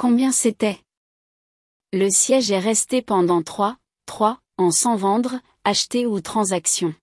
Combien c'était? Le siège est resté pendant 3, 3 en sans vendre, acheter ou transaction.